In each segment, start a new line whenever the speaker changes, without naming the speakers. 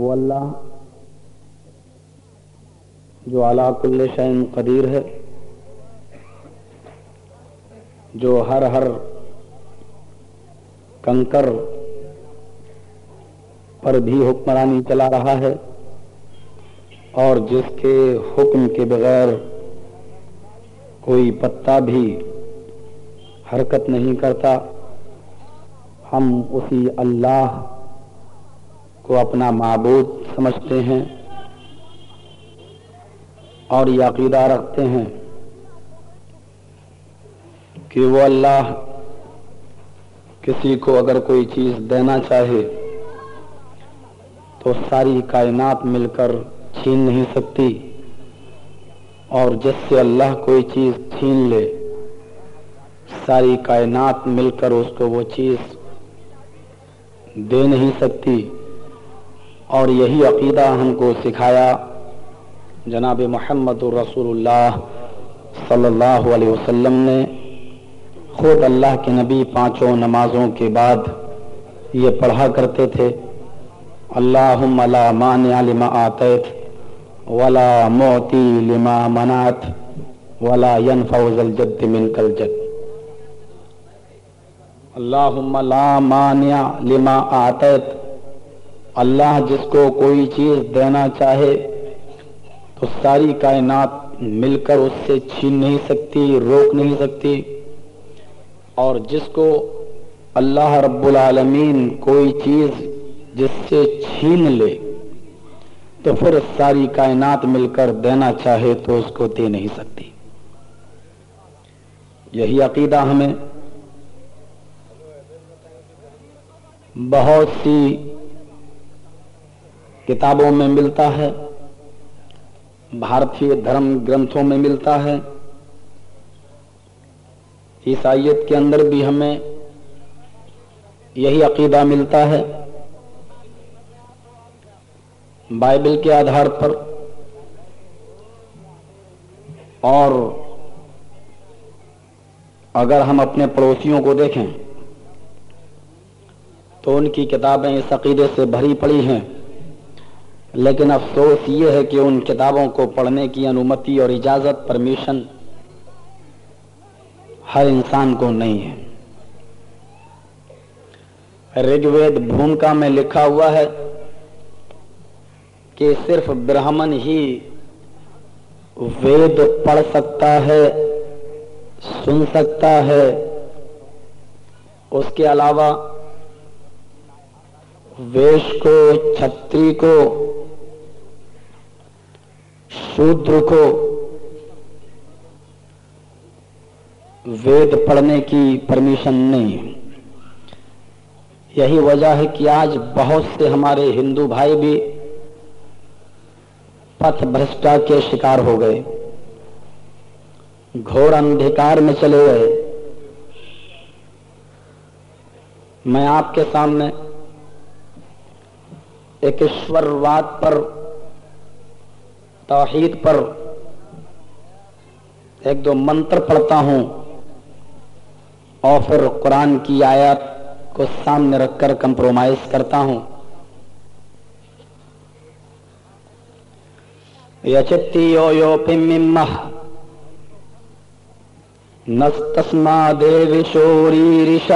وہ اللہ جو اعلیٰ کل شعین قدیر ہے، جو ہر ہر کنکر پر بھی حکمرانی چلا رہا ہے اور جس کے حکم کے بغیر کوئی پتا بھی حرکت نہیں کرتا، ہم اسی اللہ کو اپنا معبود سمجھتے ہیں اور یہ عقیدہ رکھتے ہیں کہ وہ اللہ کسی کو اگر کوئی چیز دینا چاہے تو ساری کائنات مل کر چھین نہیں سکتی اور جس سے اللہ کوئی چیز چھین لے، ساری کائنات مل کر اس کو وہ چیز دے نہیں سکتی۔ اور یہی عقیدہ ہم کو سکھایا جناب محمد الرسول اللہ صلی اللہ علیہ وسلم نے۔ خود اللہ کے نبی پانچوں نمازوں کے بعد یہ پڑھا کرتے تھے۔ اللہ لا مانع لما آتیت ولا موتی لما منات ولا ينفع الجد من کل جد اللہ لا مانع لما آتیت اللہ جس کو کوئی چیز دینا چاہے، تو ساری کائنات مل کر اس سے چھین نہیں سکتی، روک نہیں سکتی۔ اور جس کو اللہ رب العالمین کوئی چیز جس سے چھین لے، تو پھر ساری کائنات مل کر دینا چاہے تو اس کو دے نہیں سکتی۔ یہی عقیدہ ہمیں بہت سی کتابوں میں ملتا ہے بھارتی دھرم گرنتھوں میں ملتا ہے۔ عیسائیت کے اندر بھی ہمیں یہی عقیدہ ملتا ہے۔ بائبل کے آدھار پر اور اگر ہم اپنے پڑوسیوں کو دیکھیں تو ان کی کتابیں اس عقیدے سے بھری پڑی ہیں۔ لیکن افسوس یہ ہے کہ ان کتابوں کو پڑھنے کی انومتی اور اجازت پرمیشن ہر انسان کو نہیں ہے۔ رگ وید بھومکا میں لکھا ہوا ہے کہ صرف برہمن ہی وید پڑھ سکتا ہے، سن سکتا ہے۔ اس کے علاوہ ویش کو، چھتری کو شودر کو وید پڑھنے کی پرمیشن نہیں۔ یہی وجہ ہے کہ آج بہت سے ہمارے ہندو بھائی بھی پتھ بھرشٹا کے شکار ہو گئے۔ گھوڑ اندھکار میں چلے گئے۔ میں آپ کے سامنے ایک ایشور واد پر توحید پر ایک دو منتر پڑھتا ہوں اور پھر قرآن کی آیات کو سامنے رکھ کر کمپرومائز کرتا ہوں۔ یچتی یو یو پم نستسما دیو شوری رش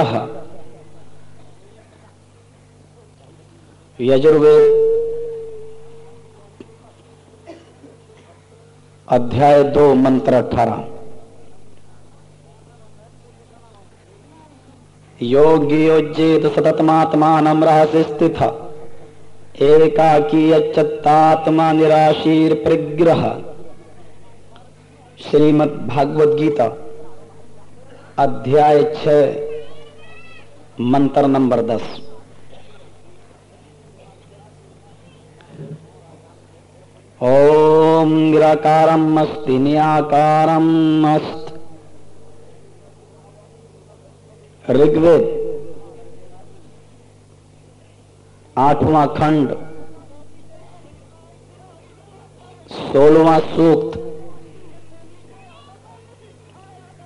یجروید ادھیائے دو منتر اٹھارہ یوگی یوجیت ستتماتمان رہس استھت ایکاکی اچتاتما نراشیر پرگرہ شریمد بھاگوت گیتا ادھیائے چھ منتر نمبر دس گرا کرٹواں کھنڈ سولہ سوکت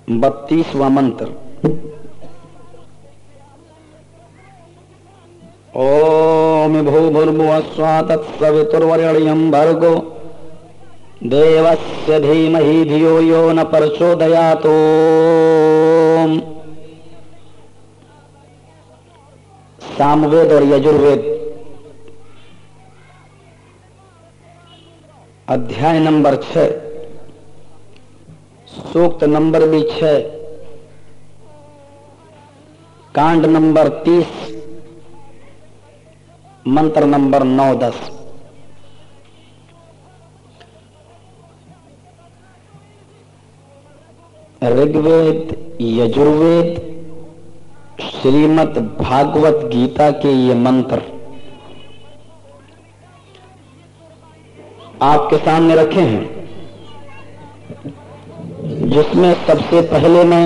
بتیسواں منتر او موب سواتر کو دیویم بھی چویا تو یجرو ادا نمبر چھ سوکت نمبر بھی چھ کانڈ نمبر تیس منتر نمبر نو دس رگ وید یجروید شریمت بھاگوت گیتا کے یہ منتر آپ کے سامنے رکھے ہیں جس میں سب سے پہلے میں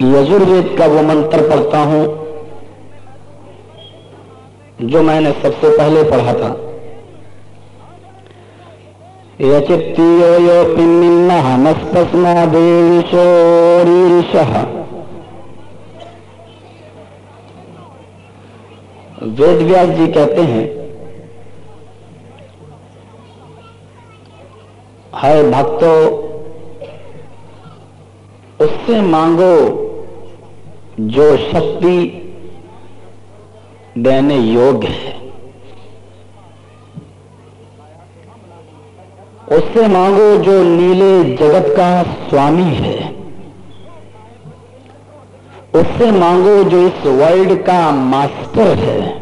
یجروید کا وہ منتر پڑھتا ہوں جو میں نے سب سے پہلے پڑھا تھا يجبتيويوقمنها نستثنى بشوريرشها وید ویاس جی کہتے ہیں ہائے بھکتو اس سے مانگو جو شکتی دینے یوگ ہے اس سے مانگو جو نیلے جگت کا سوامی ہے۔ اس سے مانگو جو اس ورلڈ کا ماسٹر ہے۔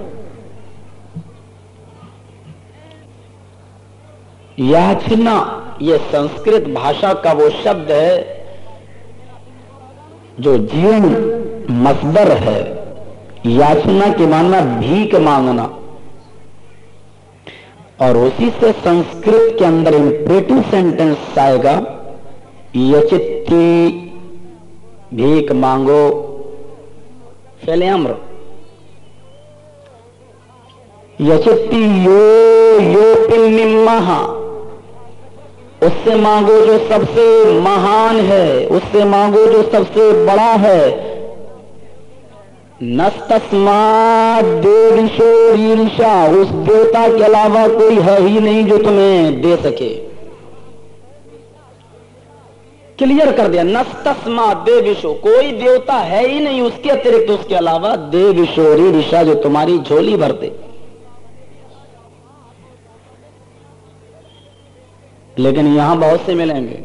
یاچنا، یہ سنسکرت بھاشا کا وہ شبد ہے جو جیون مصدر ہے۔ یاچنا کے ماننا بھیک مانگنا۔ اور اسی سے سنسکرت کے اندر امپریٹو سینٹینس آئے گا۔ یچتی بھیک مانگو فیلیمر یچتی یو یو پن مہا۔ اس سے مانگو جو سب سے مہان ہے، اس سے مانگو جو سب سے بڑا ہے۔ نستثنا دیوش ریشا اس دیوتا کے علاوہ کوئی ہے ہی نہیں جو تمہیں دے سکے۔ کلیئر کر دیا نستثنا دیوشو کوئی دیوتا ہے ہی نہیں اس کے اترکت اس کے علاوہ دیوشو رشا جو تمہاری جھولی بھر دے لیکن یہاں بہت سے ملیں گے،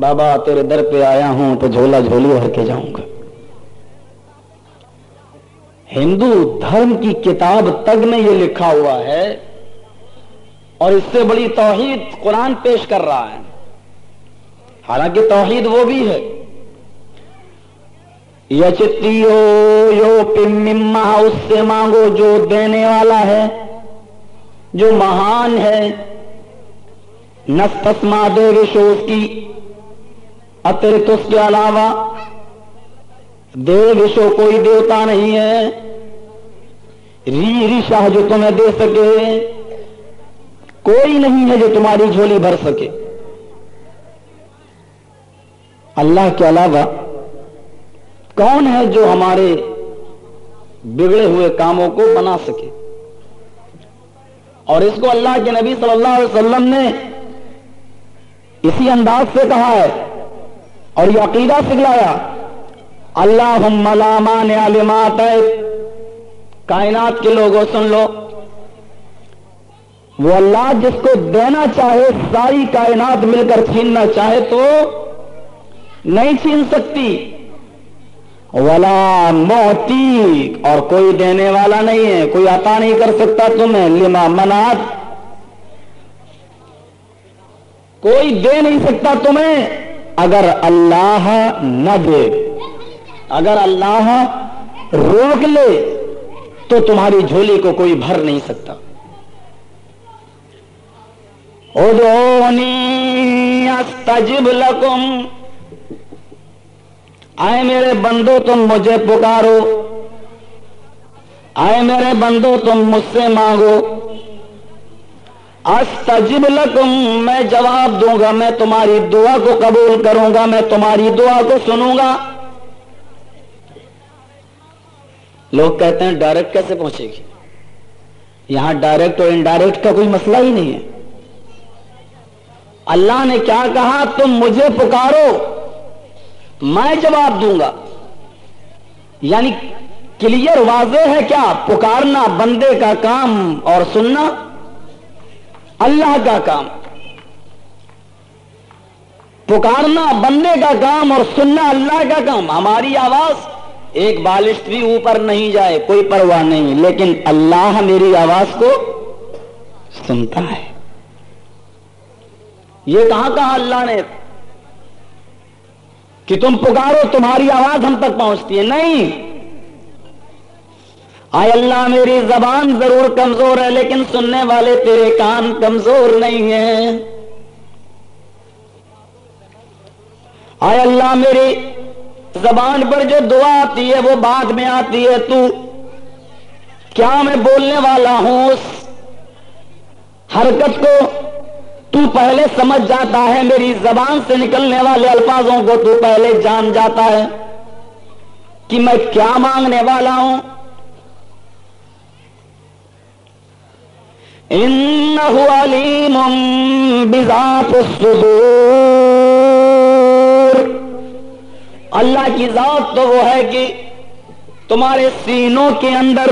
بابا تیرے در پہ آیا ہوں تو جھولا جھولی بھر کے جاؤں گا۔ ہندو دھرم کی کتاب تگ میں یہ لکھا ہوا ہے اور اس سے بڑی توحید قرآن پیش کر رہا ہے۔ حالانکہ توحید وہ بھی ہے۔ یچتی ہو، یو پما اس سے مانگو جو دینے والا ہے، جو مہان ہے۔ نستما دے وشوس کی۔ اترت اس کے علاوہ دے وشو کوئی دیوتا نہیں ہے۔ ری شاہ جو تمہیں دے سکے، کوئی نہیں ہے جو تمہاری جھولی بھر سکے۔ اللہ کے علاوہ کون ہے جو ہمارے بگڑے ہوئے کاموں کو بنا سکے؟ اور اس کو اللہ کے نبی صلی اللہ علیہ وسلم نے اسی انداز سے کہا ہے اور یہ عقیدہ سکھلایا اللہ مانے علمات ہے کائنات کے لوگوں سن لو۔ وہ اللہ جس کو دینا چاہے، ساری کائنات مل کر چھیننا چاہے تو نہیں چھین سکتی۔ ولا موتی اور کوئی دینے والا نہیں ہے، کوئی عطا نہیں کر سکتا تمہیں۔ لما منات کوئی دے نہیں سکتا تمہیں۔ اگر اللہ نہ دے، اگر اللہ روک لے تو تمہاری جھولی کو کوئی بھر نہیں سکتا۔ ادونی استجب لکم۔ آئے میرے بندو، تم مجھے پکارو۔ آئے میرے بندو، تم مجھ سے مانگو۔ استجب لکم، میں جواب دوں گا، میں تمہاری دعا کو قبول کروں گا، میں تمہاری دعا کو سنوں گا۔ لوگ کہتے ہیں ڈائریکٹ کیسے پہنچے گی؟ یہاں ڈائریکٹ اور انڈائریکٹ کا کوئی مسئلہ ہی نہیں ہے۔ اللہ نے کیا کہا؟ تم مجھے پکارو، میں جواب دوں گا۔ یعنی کلیئر واضح ہے کیا؟ پکارنا بندے کا کام اور سننا اللہ کا کام۔ پکارنا بندے کا کام اور سننا اللہ کا کام۔ ہماری آواز ایک بالش بھی اوپر نہیں جائے، کوئی پرواہ نہیں، لیکن اللہ میری آواز کو سنتا ہے۔ یہ کہاں کہا اللہ نے؟ کہ تم پکارو، تمہاری آواز ہم تک پہنچتی ہے۔ نہیں۔ آئے اللہ، میری زبان ضرور کمزور ہے، لیکن سننے والے تیرے کان کمزور نہیں ہیں۔ آئے اللہ، میری زبان پر جو دعا آتی ہے وہ بعد میں آتی ہے، تو کیا میں بولنے والا ہوں؟ اس حرکت کو تو پہلے سمجھ جاتا ہے، میری زبان سے نکلنے والے الفاظوں کو تو پہلے جان جاتا ہے کہ میں کیا مانگنے والا ہوں۔ علیم بذات الصدور۔ اللہ کی ذات تو وہ ہے کہ تمہارے سینوں کے اندر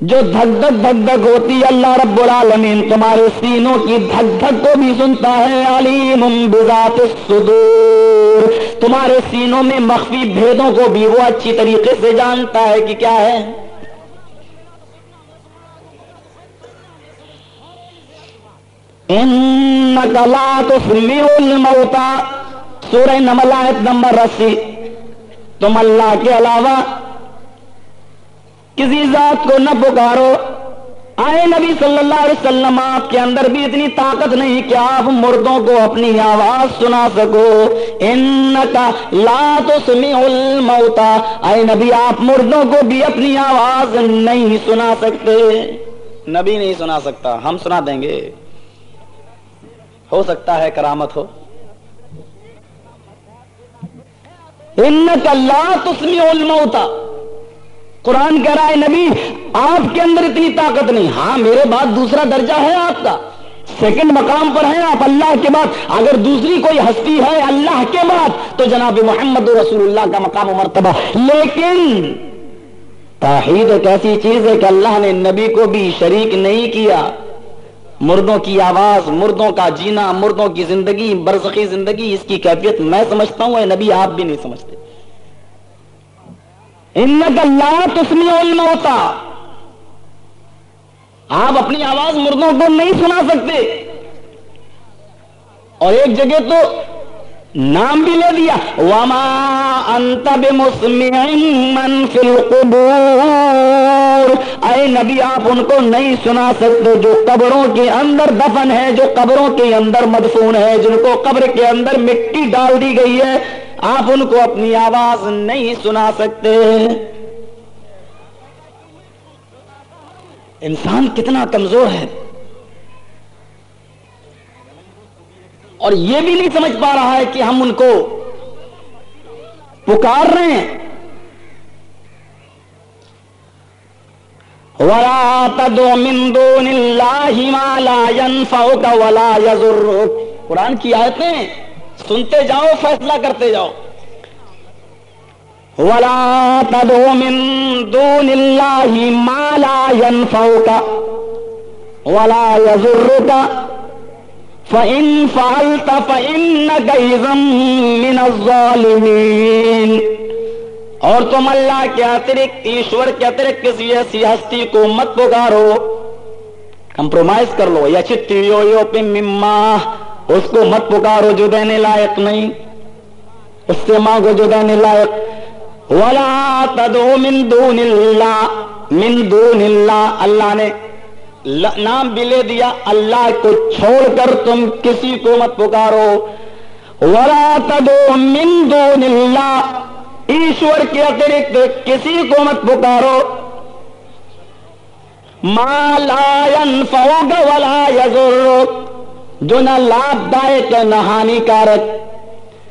جو دھک دھک دھک دھک ہوتی ہے، اللہ رب العالمین تمہارے سینوں کی دھک دھک کو بھی سنتا ہے، علیم بذات الصدور۔ تمہارے سینوں میں مخفی بھیدوں کو بھی وہ اچھی طریقے سے جانتا ہے کہ کیا ہے۔ الموتا۔ سورہ نمل آیت نمبر اسی۔ تم اللہ کے علاوہ کسی ذات کو نہ پکارو۔ آئے نبی صلی اللہ علیہ وسلم، آپ کے اندر بھی اتنی طاقت نہیں کہ آپ مردوں کو اپنی آواز سنا سکو۔ ان کا لا تو الموتا آئے نبی، آپ مردوں کو بھی اپنی آواز نہیں سنا سکتے۔ نبی نہیں سنا سکتا، ہم سنا دیں گے۔ ہو سکتا ہے کرامت ہو۔ ان کا لا تسمی الموتا قرآن کہہ رہا ہے نبی، آپ کے اندر اتنی طاقت نہیں۔ ہاں میرے بعد دوسرا درجہ ہے آپ کا۔ سیکنڈ مقام پر ہیں آپ، اللہ کے بعد۔ اگر دوسری کوئی ہستی ہے اللہ کے بعد، تو جناب محمد رسول اللہ کا مقام و مرتبہ۔ لیکن تاحید ایک ایسی چیز ہے کہ اللہ نے نبی کو بھی شریک نہیں کیا۔ مردوں کی آواز، مردوں کا جینا، مردوں کی زندگی، برزخی زندگی، اس کی کیفیت میں سمجھتا ہوں، اے نبی، آپ بھی نہیں سمجھتے۔ ان علم ہوتا آپ اپنی آواز مردوں کو نہیں سنا سکتے۔ اور ایک جگہ تو نام بھی لے دیا وما انت بمسمع من فی القبور۔ اے نبی، آپ ان کو نہیں سنا سکتے جو قبروں کے اندر دفن ہے، جو قبروں کے اندر مدفون ہے، جن کو قبر کے اندر مٹی ڈال دی گئی ہے۔ آپ ان کو اپنی آواز نہیں سنا سکتے۔ انسان کتنا کمزور ہے۔ اور یہ بھی نہیں سمجھ پا رہا ہے کہ ہم ان کو پکار رہے ہیں۔ قرآن کی آیتیں سنتے جاؤ، فیصلہ کرتے جاؤ۔ ولا تدعو من دون الله ما لا ينفعك ولا يضرك۔ فَإِن فَعَلْتَ فَإِنَّكَ إِذًا مِّنَ الظَّالِمِينَ۔ اور تم اللہ کے اترک ایشور کے اترک کسی ایسی ہستی کو مت پکارو۔ کمپرومائز کر لو، یا چٹی یو یو پی مما، اس کو مت پکارو جو دینے لائق نہیں۔ اس سے مانگو جو دینے لائق۔ ولا تدو من دون اللہ من دون اللہ اللہ نے نام بھی لے دیا، اللہ کو چھوڑ کر تم کسی کو مت پکارو۔ ورا تدو من دون اللہ ایشور کے اترکت کسی کو مت پکارو۔ مالا فوگ ولا یزر جو نہ لابھ دائک نہ ہانی کارک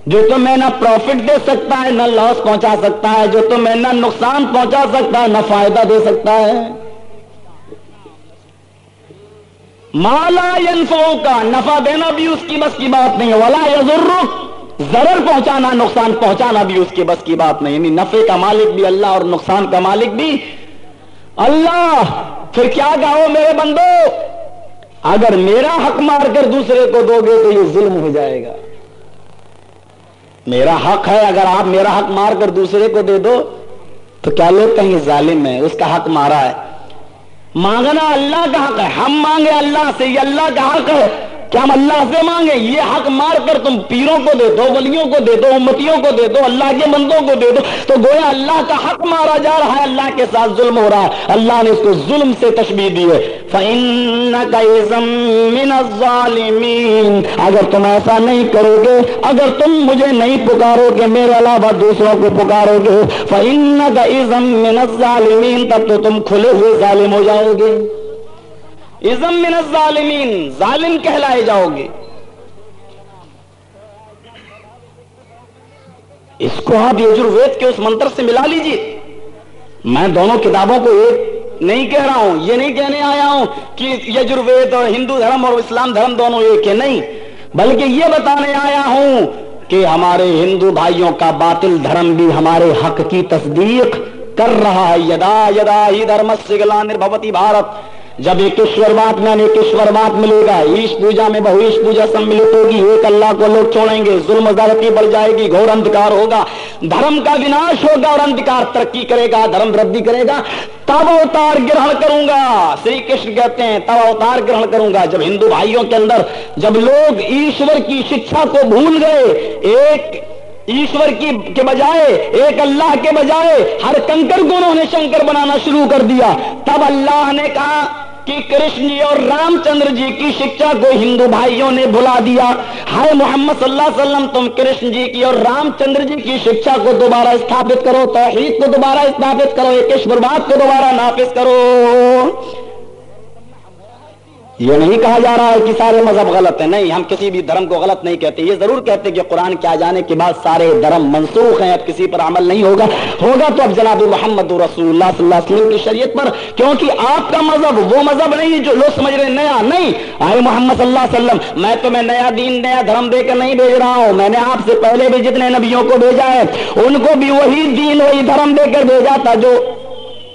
جو تمہیں نہ پروفٹ دے سکتا ہے، نہ لاس پہنچا سکتا ہے، جو تمہیں نہ نقصان پہنچا سکتا ہے، نہ فائدہ دے سکتا ہے۔ مالا ینفو کا نفع دینا بھی اس کی بس کی بات نہیں والا یزرک ضرر پہنچانا، نقصان پہنچانا بھی اس کی بس کی بات نہیں یعنی نفع کا مالک بھی اللہ اور نقصان کا مالک بھی اللہ. پھر کیا کہو میرے بندو؟ اگر میرا حق مار کر دوسرے کو دو گے تو یہ ظلم ہو جائے گا. میرا حق ہے اگر آپ میرا حق مار کر دوسرے کو دے دو تو کیا لوگ کہیں ظالم ہے اس کا حق مارا ہے. مانگنا اللہ کا حق ہے ہم مانگے اللہ سے یہ اللہ کا حق ہے۔ کہ ہم اللہ سے مانگے یہ حق مار کر تم پیروں کو دے دو، ولیوں کو دے دو، امتیوں کو دے دو، اللہ کے بندوں کو دے دو۔ تو گویا اللہ کا حق مارا جا رہا ہے، اللہ کے ساتھ ظلم ہو رہا ہے۔ اللہ نے اس کو ظلم سے تشبیح دی ہے۔ اگر تم ایسا نہیں کرو گے، اگر تم مجھے نہیں پکارو گے، میرے علاوہ دوسروں کو پکارو گے۔ فن کا عزم من تب تو تم کھلے ہوئے ظالم ہو جاؤ گے۔ ازم من الظالمین، ظالم کہلائے جاؤ گے۔ اس کو آپ یجروید کے اس منتر سے ملا لیجیے۔ میں دونوں کتابوں کو ایک نہیں کہہ رہا ہوں، یہ نہیں کہنے آیا ہوں کہ یجروید اور ہندو دھرم اور اسلام دھرم دونوں ایک ہے نہیں۔ بلکہ یہ بتانے آیا ہوں کہ ہمارے ہندو بھائیوں کا باطل دھرم بھی ہمارے حق کی تصدیق کر رہا ہے۔ یدا یدا ہی دھرم سگلا نربتی بھارت۔ جب ایک بات میں ایک ملے گا ایش پوجا میں بہو ایش پوجا سملت ہوگی ایک اللہ کو لوگ چھوڑیں گے، ظلم زیادتی بڑھ جائے گی، گھور اندھکار ہوگا، دھرم کا وناش ہوگا اور اندھکار ترقی کرے گا، دھرم ردی کرے گا، تب اوتار گرہن کروں گا۔ شری کرشن کہتے ہیں، تب اوتار گرہن کروں گا۔ جب ہندو بھائیوں کے اندر جب لوگ ایشور کی شکشا کو بھول گئے، ایک ایشور کی کے بجائے، ایک اللہ کے بجائے ہر کنکر کو انہوں نے شنکر بنانا شروع کر دیا۔ تب اللہ نے کہا کہ کرشن جی اور رام چندر جی کی شکشا کو ہندو بھائیوں نے بھلا دیا۔ ہائے محمد صلی اللہ علیہ وسلم، تم کرشن جی کی اور رام چندر جی کی شکشا کو دوبارہ استھاپت کرو، توحید کو دوبارہ استھاپت کرو، ایک بات کو دوبارہ نافذ کرو۔ یہ نہیں کہا جا رہا ہے کہ سارے مذہب غلط ہیں، نہیں، ہم کسی بھی دھرم کو غلط نہیں کہتے۔ یہ ضرور کہتے کہ قرآن کے آ جانے کے بعد سارے دھرم منسوخ ہیں، اب کسی پر عمل نہیں ہوگا۔ ہوگا تو اب جناب محمد رسول اللہ صلی اللہ علیہ وسلم کی شریعت پر، کیونکہ آپ کا مذہب وہ مذہب نہیں جو لوگ سمجھ رہے نیا نہیں۔ آئے محمد صلی اللہ علیہ وسلم، میں تمہیں نیا دین، نیا دھرم دے کر نہیں بھیج رہا ہوں۔ میں نے آپ سے پہلے بھی جتنے نبیوں کو بھیجا ہے، ان کو بھی وہی دین، وہی دھرم دے کر بھیجا تھا جو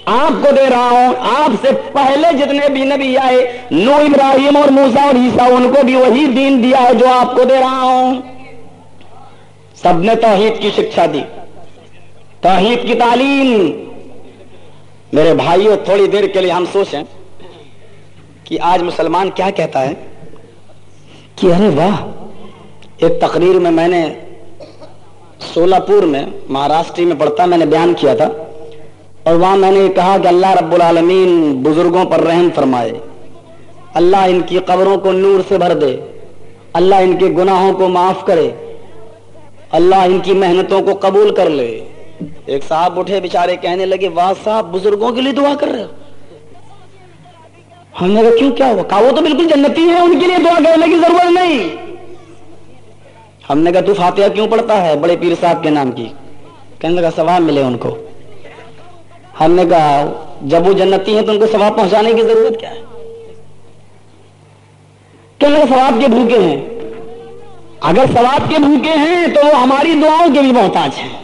آپ کو دے رہا ہوں، آپ سے پہلے جتنے بھی نبی آئے، نو ابراہیم اور موسا اور عیسا ان کو بھی وہی دین دیا ہے جو آپ کو دے رہا ہوں۔ سب نے توحید کی شکشا دی۔ توحید کی تعلیم۔ میرے بھائیوں تھوڑی دیر کے لیے ہم سوچیں کہ آج مسلمان کیا کہتا ہے؟ کہ ارے واہ، ایک تقریر میں میں نے سولہ پور میں مہاراشٹری میں پڑھتا، میں نے بیان کیا تھا۔ اور وہاں میں نے کہا کہ اللہ رب العالمین بزرگوں پر رحم فرمائے۔ اللہ ان کی قبروں کو نور سے بھر دے۔ اللہ ان کے گناہوں کو معاف کرے۔ اللہ ان کی محنتوں کو قبول کر لے۔ ایک صاحب اٹھے بےچارے کہنے لگے، واہ صاحب، بزرگوں کے لیے دعا کر رہے ہم نے کہا، کیوں، کیا ہوا؟ کہا، وہ تو بالکل جنتی ہے ان کے لیے دعا کرنے کی ضرورت نہیں۔ ہم نے کہا، تو فاتحہ کیوں پڑھتا ہے؟ بڑے پیر صاحب کے نام کی۔ کہنے لگا، ثواب ملے ان کو۔ ہم نے کہا، جب وہ جنتی ہیں تو ان کو ثواب پہنچانے کی ضرورت کیا ہے؟ کہ ثواب کے بھوکے ہیں۔ اگر ثواب کے بھوکے ہیں تو وہ ہماری دعاؤں کے بھی محتاج ہیں۔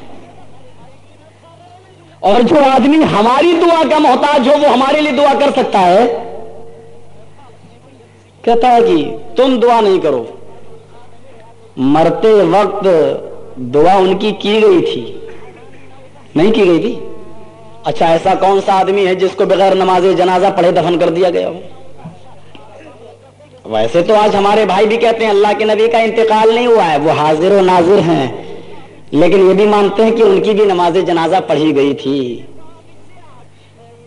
اور جو آدمی ہماری دعا کا محتاج ہو، وہ ہمارے لیے دعا کر سکتا ہے۔ کہتا ہے کہ تم دعا نہیں کرو۔ مرتے وقت دعا ان کی کی گئی تھی۔ نہیں کی گئی تھی؟ اچھا ایسا کون سا آدمی ہے جس کو بغیر نماز جنازہ پڑھے دفن کر دیا گیا ہو؟ ویسے تو آج ہمارے بھائی بھی کہتے ہیں، اللہ کے نبی کا انتقال نہیں ہوا ہے، وہ حاضر و ناظر ہیں۔ لیکن یہ بھی مانتے ہیں کہ ان کی بھی نماز جنازہ پڑھی گئی تھی۔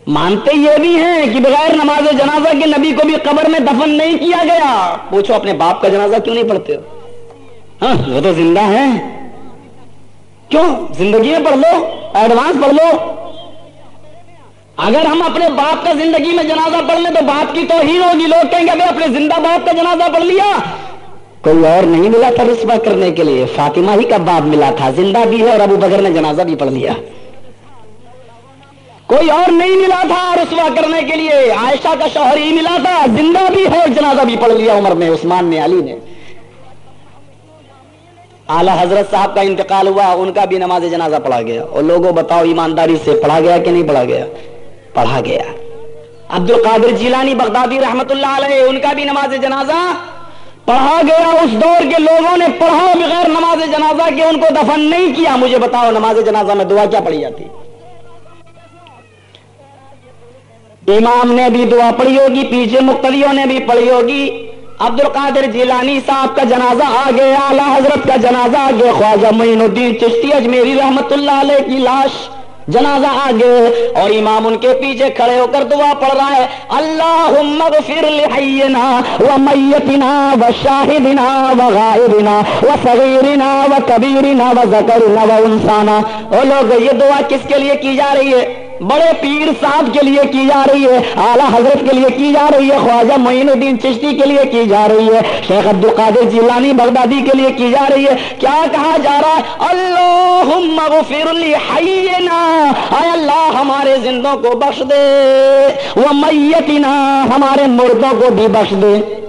مانتے یہ بھی ہیں کہ بغیر نماز جنازہ کے نبی کو بھی قبر میں دفن نہیں کیا گیا۔ پوچھو، اپنے باپ کا جنازہ کیوں نہیں پڑھتے ہو؟ ہاں وہ تو زندہ ہیں۔ کیوں؟ زندگی میں پڑھ لو، ایڈوانس پڑھ لو۔ اگر ہم اپنے باپ کا زندگی میں جنازہ پڑھ لیں تو باپ کی توہین ہوگی۔ لوگ کہیں گے اپنے زندہ باپ کا جنازہ پڑھ لیا۔
کوئی اور نہیں ملا تھا رسوا کرنے کے لیے۔ فاطمہ ہی کا باپ ملا تھا، زندہ بھی ہے اور ابو بکر نے جنازہ بھی پڑھ لیا۔ کوئی اور نہیں ملا تھا رسوا کرنے کے لیے۔ عائشہ کا شوہر ہی ملا تھا، زندہ بھی ہے اور جنازہ بھی پڑھ لیا عمر نے عثمان نے، علی نے۔ اعلی حضرت صاحب کا انتقال ہوا، ان کا بھی نماز جنازہ پڑھا گیا۔ اور لوگوں بتاؤ، ایمانداری سے پڑھا گیا کہ نہیں پڑھا گیا؟ پڑھا گیا۔ عبد القادر جیلانی بغدادی رحمت اللہ علیہ، ان کا بھی نماز جنازہ پڑھا گیا۔ اس دور کے لوگوں نے پڑھا بغیر نماز جنازہ کے ان کو دفن نہیں کیا۔ مجھے بتاؤ، نماز جنازہ میں دعا کیا پڑھی جاتی؟ امام نے بھی دعا پڑھی ہوگی، پیچھے مختلفوں نے بھی پڑھی ہوگی۔ عبد القادر جیلانی صاحب کا جنازہ آ گیا، اعلی حضرت کا جنازہ آ گیا۔ خواجہ معین الدین چشتی اجمیری رحمت اللہ علیہ کی لاش جنازہ آ اور امام ان کے پیچھے کھڑے ہو کر دعا پڑھ رہا ہے اللہ اغفر لحینا و میتنا و شاہدنا و غائبنا و صغیرنا و کبیرنا و ذکرنا و انسانا۔ او لوگ، یہ دعا کس کے لیے کی جا رہی ہے؟ بڑے پیر صاحب کے لیے کی جا رہی ہے، اعلیٰ حضرت کے لیے کی جا رہی ہے، خواجہ معین الدین چشتی کے لیے کی جا رہی ہے، شیخ عبد القادر جیلانی بغدادی کے لیے کی جا رہی ہے۔ کیا کہا جا رہا ہے؟ اللہ اغفر لحینا اے اللہ ہمارے زندوں کو بخش دے وہ میتنا ہمارے مردوں کو بھی بخش دے۔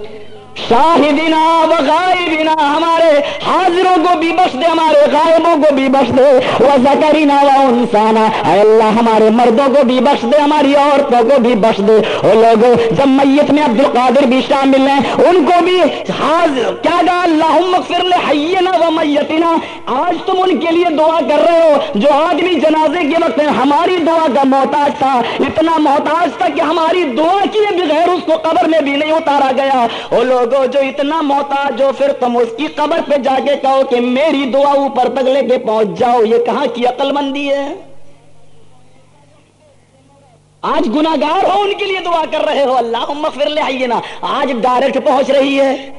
شاہدنا و غائبنا، ہمارے حاضروں کو بھی بخش دے، ہمارے غائبوں کو بھی بخش دے۔ وہ زکرینا و انسانا اے اللہ، ہمارے مردوں کو بھی بخش دے، ہماری عورتوں کو بھی بخش دے۔ وہ لوگ جب میت میں عبد القادر بھی شامل ہیں، ان کو بھی حاضر، کیا کہا؟ اللہ مغفر لحینا و میتنا۔ آج تم ان کے لیے دعا کر رہے ہو، جو آدمی جنازے کے وقت ہماری دعا کا محتاج تھا، اتنا محتاج تھا کہ ہماری دعا کیے بغیر اس کو قبر میں بھی نہیں اتارا گیا۔ وہ لوگ لوگوں جو اتنا محتاج ہو، پھر تم اس کی قبر پہ جا کے کہو کہ میری دعا اوپر تک لے کے پہنچ جاؤ۔ یہ کہاں کی عقل مندی ہے؟ آج گناگار ہو، ان کے لیے دعا کر رہے ہو۔ اللہ مغفر لے آئیے نا آج ڈائریکٹ پہنچ رہی ہے۔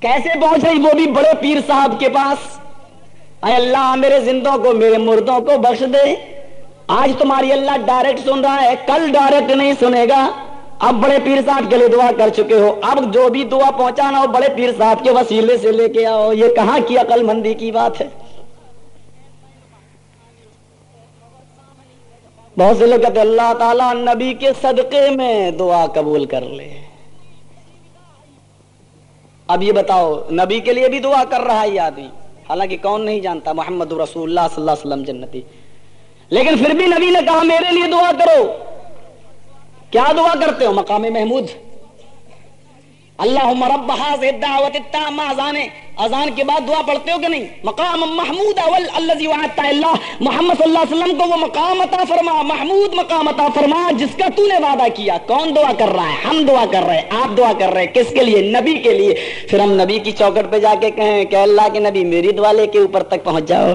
کیسے پہنچ رہی؟ وہ بھی بڑے پیر صاحب کے پاس۔ اے اللہ، میرے زندوں کو، میرے مردوں کو بخش دے۔ آج تمہاری اللہ ڈائریکٹ سن رہا ہے، کل ڈائریکٹ نہیں سنے گا۔ اب بڑے پیر صاحب کے لیے دعا کر چکے ہو۔ اب جو بھی دعا پہنچانا ہو، بڑے پیر صاحب کے وسیلے سے لے کے آؤ۔ یہ کہاں کی عقل مندی کی بات ہے؟ بہت سے لوگ کہتے اللہ تعالیٰ نبی کے صدقے میں دعا قبول کر لے۔ اب یہ بتاؤ، نبی کے لیے بھی دعا کر رہا ہے یہ آدمی؟ حالانکہ کون نہیں جانتا، محمد رسول اللہ صلی اللہ علیہ وسلم جنتی۔ لیکن پھر بھی نبی نے کہا، میرے لیے دعا کرو۔ کیا دعا کرتے ہو مقام محمود؟ اللہ رب دعوت اذان اذان کے بعد دعا پڑھتے ہو کہ نہیں؟ مقام محمود اول الذي وعدت اللہ. محمد صلی اللہ علیہ وسلم کو وہ مقام عطا فرما. محمود مقام عطا فرما، جس کا تو نے وعدہ کیا. کون دعا کر رہا ہے؟ ہم دعا کر رہے ہیں، آپ دعا کر رہے ہیں. کس کے لیے؟ نبی کے لیے. پھر ہم نبی کی چوکٹ پہ جا کے کہیں کہ اللہ کے نبی، میری دعا لے کے اوپر تک پہنچ جاؤ.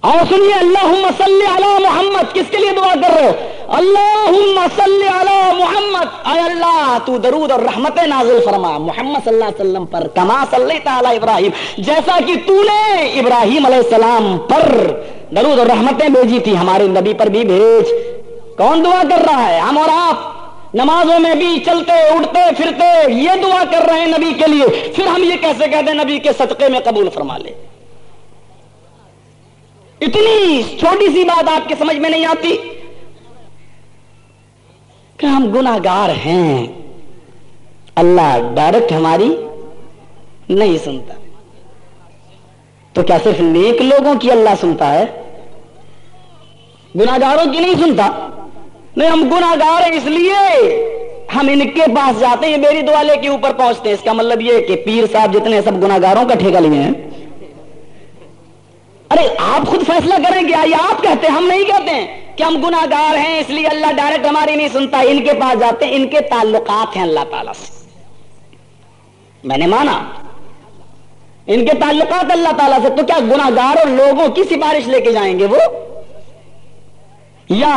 اور سنیے اللہ صلی علی محمد. کس کے لیے دعا کر رہے ہو؟ اللہ صلی علی محمد. اے اللہ، تو درود اور رحمت نازل فرما. محمد صلی اللہ علیہ وسلم پر، کما صلی تعالی ابراہیم. جیسا کہ تو نے ابراہیم علیہ السلام پر درود اور رحمتیں بھیجی تھی، ہمارے نبی پر بھی بھیج. کون دعا کر رہا ہے؟ ہم اور آپ نمازوں میں بھی چلتے، اٹھتے، پھرتے، یہ دعا کر رہے ہیں نبی کے لیے. پھر ہم یہ کیسے کہتے ہیں نبی کے صدقے میں قبول فرما لے؟ اتنی چھوٹی سی بات آپ کے سمجھ میں نہیں آتی کہ ہم گناگار ہیں۔ اللہ ڈائریکٹ ہماری نہیں سنتا۔ تو کیا صرف نیک لوگوں کی اللہ سنتا ہے؟ گناگاروں کی نہیں سنتا۔ نہیں، ہم گناگار ہیں اس لیے۔ ہم ان کے پاس جاتے ہیں، میری دعا لے کے اوپر پہنچتے ہیں۔ اس کا مطلب یہ کہ پیر صاحب جتنے سب گناگاروں کا ٹھیکہ لیے ہیں ارے آپ خود فیصلہ کریں گے آئیے، آپ کہتے ہیں، ہم نہیں کہتے ہیں کہ ہم گناگار ہیں، اس لیے اللہ ڈائریکٹ ہماری نہیں سنتا، ان کے پاس جاتے ہیں، ان کے تعلقات ہیں اللہ تعالی سے۔ میں نے مانا۔ ان کے تعلقات اللہ تعالیٰ سے، تو کیا گناگار اور لوگوں کی سفارش لے کے جائیں گے وہ؟ یا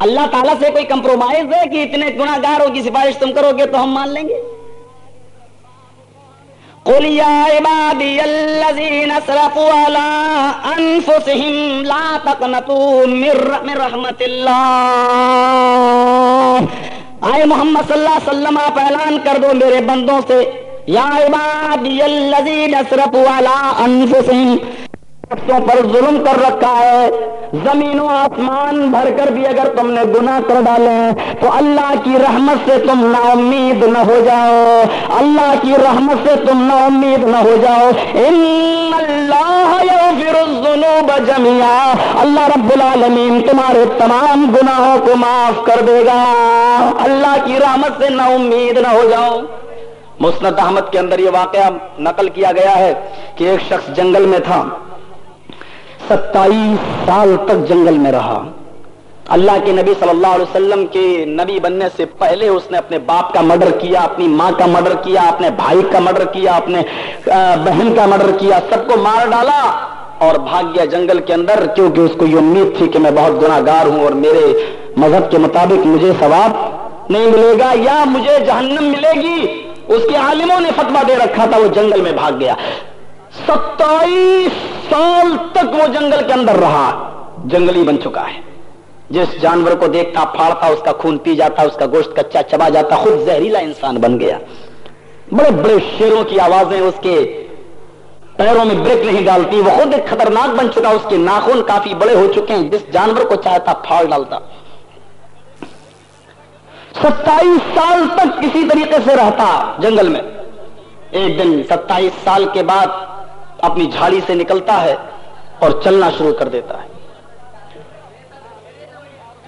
اللہ تعالیٰ سے کوئی کمپرومائز ہے کہ اتنے گناگاروں کی سفارش تم کرو گے تو ہم مان لیں گے؟ قل يا عبادي الذين اسرفوا على انفسهم لا تقنطوا من رحمة الله. آئے محمد صلی اللہ علیہ وسلم، آپ اعلان کر دو میرے بندوں سے، یا عبادی الذین اسرفوا على انفسهم نفسوں پر ظلم کر رکھا ہے۔ زمین و آسمان بھر کر بھی اگر تم نے گناہ کر ڈالے تو اللہ کی رحمت سے تم نا امید نہ ہو جاؤ۔ اللہ کی رحمت سے تم نا امید نہ ہو جاؤ۔ ان اللہ یغفر الذنوب جميعا اللہ رب العالمین تمہارے تمام گناہوں کو معاف کر دے گا۔ اللہ کی رحمت سے نا امید نہ ہو جاؤ۔ مسند احمد کے اندر یہ واقعہ نقل کیا گیا ہے کہ ایک شخص جنگل میں تھا۔ ستائیس سال تک جنگل میں رہا۔ اللہ کے نبی صلی اللہ علیہ وسلم کے نبی بننے سے پہلے اس نے اپنے باپ کا مرڈر کیا، اپنی ماں کا مرڈر کیا، اپنے بھائی کا مرڈر کیا، اپنے بہن کا مرڈر کیا، سب کو مار ڈالا۔ اور بھاگ گیا جنگل کے اندر، کیونکہ اس کو یہ امید تھی کہ میں بہت گناہ گار ہوں اور میرے مذہب کے مطابق مجھے ثواب نہیں ملے گا یا مجھے جہنم ملے گی۔ اس کے عالموں نے فتوا دے رکھا تھا، وہ جنگل میں بھاگ گیا۔ ستائیس سال تک وہ جنگل کے اندر رہا، جنگلی بن چکا ہے۔ جس جانور کو دیکھتا، پھاڑتا، اس کا خون پی جاتا، اس کا گوشت کچا چبا جاتا، خود زہریلا انسان بن گیا۔ بڑے بڑے شیروں کی آوازیں اس کے پیروں میں بریک نہیں ڈالتی، وہ خود ایک خطرناک بن چکا، اس کے ناخن کافی بڑے ہو چکے ہیں۔ جس جانور کو چاہتا، پھاڑ ڈالتا۔ ستائیس سال تک کسی طریقے سے رہتا جنگل میں۔ ایک دن ستائیس سال کے بعد اپنی جھاڑی سے نکلتا ہے اور چلنا شروع کر دیتا ہے۔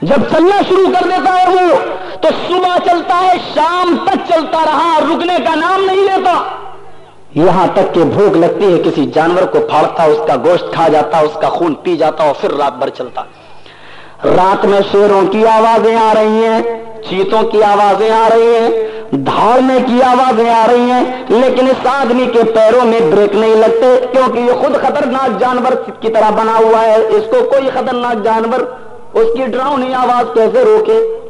جب چلنا شروع کر دیتا ہے وہ، تو صبح چلتا ہے، شام تک چلتا رہا، رکنے کا نام نہیں لیتا۔ یہاں تک کہ بھوک لگتی ہے، کسی جانور کو پھاڑتا، اس کا گوشت کھا جاتا، اس کا خون پی جاتا اور پھر رات بھر چلتا۔ رات میں شیروں کی آوازیں آ رہی ہیں، چیتوں کی آوازیں آ رہی ہیں دھاڑنے کی آوازیں آ رہی ہیں، لیکن اس آدمی کے پیروں میں بریک نہیں لگتے، کیونکہ یہ خود خطرناک جانور کی طرح بنا ہوا ہے۔ اس کو کوئی خطرناک جانور اس کی ڈراؤنی آواز کیسے روکے؟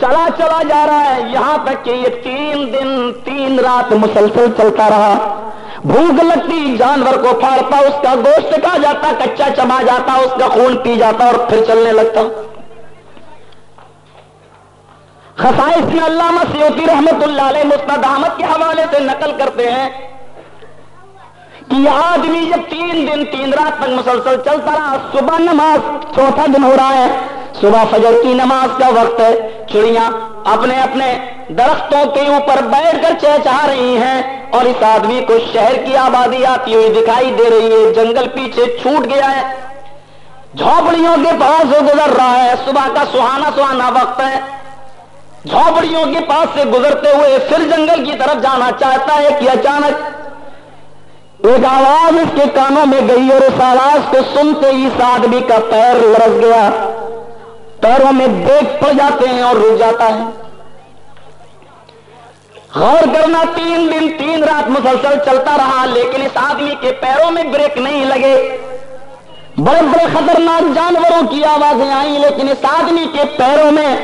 چلا چلا جا رہا ہے۔ یہاں تک کہ یہ تین دن، تین رات مسلسل چلتا رہا۔ بھوک لگتی، جانور کو پھاڑتا، اس کا گوشت کھا جاتا، کچا چبا جاتا، اس کا خون پی جاتا اور پھر چلنے لگتا۔ خسائش میں علامہ سیوتی رحمت اللہ علیہ مستد احمد کے حوالے سے نقل کرتے ہیں کہ یہ آدمی جب تین دن، تین رات تک مسلسل چلتا رہا، صبح نماز، چوتھا دن ہو رہا ہے۔ صبح فجر کی نماز کا وقت ہے۔ چڑیاں اپنے اپنے درختوں کے اوپر بیٹھ کر چہ چاہ رہی ہیں اور اس آدمی کو شہر کی آبادی آتی ہوئی دکھائی دے رہی ہے۔ جنگل پیچھے چھوٹ گیا ہے۔ جھوپڑیوں کے پاس گزر رہا ہے۔ صبح کا سہانا سہانا وقت ہے۔ جھوپڑیوں کے پاس سے گزرتے ہوئے پھر جنگل کی طرف جانا چاہتا ہے کہ اچانک ایک آواز اس کے کانوں میں گئی اور اس آواز کو سنتے ہی اس آدمی کا پیر لڑک گیا۔ پیروں میں دیکھ پڑ جاتے ہیں اور رک جاتا ہے۔ غور کرنا، تین دن، تین رات مسلسل چلتا رہا، لیکن اس آدمی کے پیروں میں بریک نہیں لگے۔ بڑے بڑے خطرناک جانوروں کی آوازیں آئیں، لیکن اس آدمی کے پیروں میں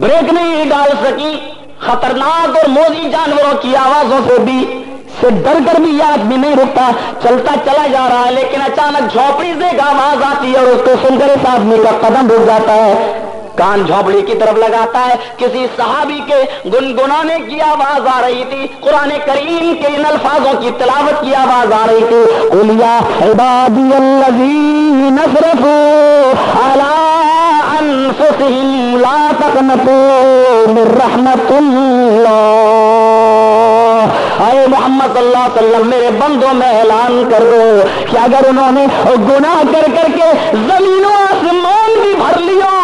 بریک نہیں ڈال سکی، خطرناک اور موزی جانوروں کی آوازوں سے بھی، سے ڈر کر بھی یہ آدمی نہیں رکتا، چلتا چلا جا رہا ہے، لیکن اچانک جھوپڑی سے آواز آتی ہے اور اس کو سن کر اس آدمی کا قدم رک جاتا ہے۔ کان جھوپڑی کی طرف لگاتا ہے۔ کسی صحابی کے گنگنانے کی آواز آ رہی تھی۔ قرآن کریم کے ان الفاظوں کی تلاوت کی آواز آ رہی تھی۔ اولیا عبادی الذین اسرفوا علی انفسهم لا تقنطوا من رحمت اللہ۔ آئے محمد صلی اللہ علیہ وسلم، میرے بندوں، میں اعلان کر دو کہ اگر انہوں نے گناہ کر کر کے زمین و آسمان بھی بھر لیا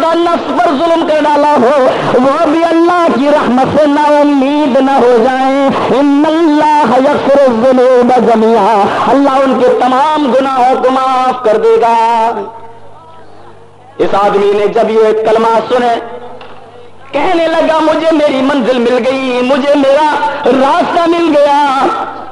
زیادہ نفس پر ظلم کر ڈالا ہو، وہ بھی اللہ کی رحمت سے نا امید نہ ہو جائیں ان اللہ یغفر الذنوب جميعا اللہ ان کے تمام گناہوں کو معاف کر دے گا۔ اس آدمی نے جب یہ کلمہ سنے، کہنے لگا، مجھے میری منزل مل گئی، مجھے میرا راستہ مل گیا۔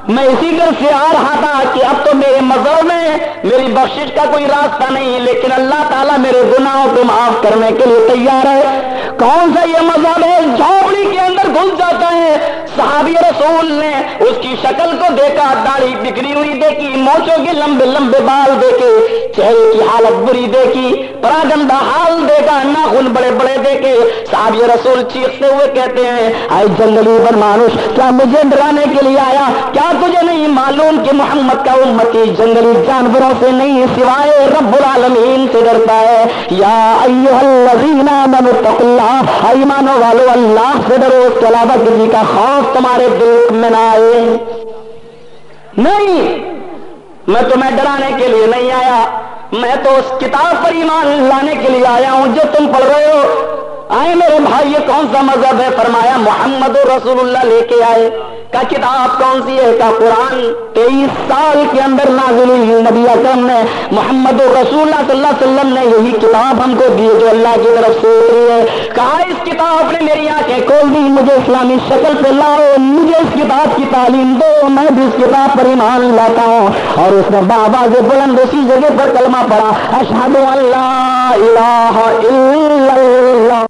میں اسی گھر سے آ رہا تھا کہ اب تو میرے مذہب میں میری بخشش کا کوئی راستہ نہیں لیکن اللہ تعالیٰ میرے گناہوں کو معاف کرنے کے لیے تیار ہے۔ کون سا یہ مذہب ہے؟ جھوپڑی کے اندر گھس جاتا ہے۔ صحابی رسول نے اس کی شکل کو دیکھا، داڑھی بکھری ہوئی دیکھی موچوں کے لمبے لمبے بال دیکھے، چہرے کی حالت بری دیکھی پرا گندا حال دیکھا ناخن بڑے بڑے دیکھے۔ صحابی رسول چیختے ہوئے کہتے ہیں آئی جنگلی بن مانوش کیا مجھے ڈرانے کے لیے آیا؟ کیا تجھے نہیں معلوم کہ محمد کا امتی جنگلی جانوروں سے نہیں سوائے رب العالمین سے ڈرتا ہے؟ یا ایوہ الذین آمنوا اتقوا اللہ ایمانو والو، اللہ سے ڈرو، اس کے علاوہ کسی کا خوف تمہارے دکھ میں نہ آئے۔ نہیں، میں تمہیں ڈرانے کے لیے نہیں آیا۔ میں تو اس کتاب پر ایمان لانے کے لیے آیا ہوں جو تم پڑھ رہے ہو۔ آئے میرے بھائی، یہ کون سا مذہب ہے؟ فرمایا، محمد رسول اللہ لے کے آئے۔ کا کتاب کون سی ہے؟ کا قرآن تیئیس سال کے اندر نازل ہوئی نبی اکرم نے محمد رسول اللہ صلی اللہ علیہ وسلم نے یہی کتاب ہم کو دی جو اللہ کی طرف سے اتری ہے۔ کہا، اس کتاب نے میری آنکھیں کھول دی، مجھے اسلامی شکل پہ لاؤ، مجھے اس کتاب کی تعلیم دو، میں بھی اس کتاب پر ایمان لاتا ہوں۔ اور اس نے بابا سے بلند اسی جگہ پر کلمہ پڑا اشہد اللہ الہ الا اللہ۔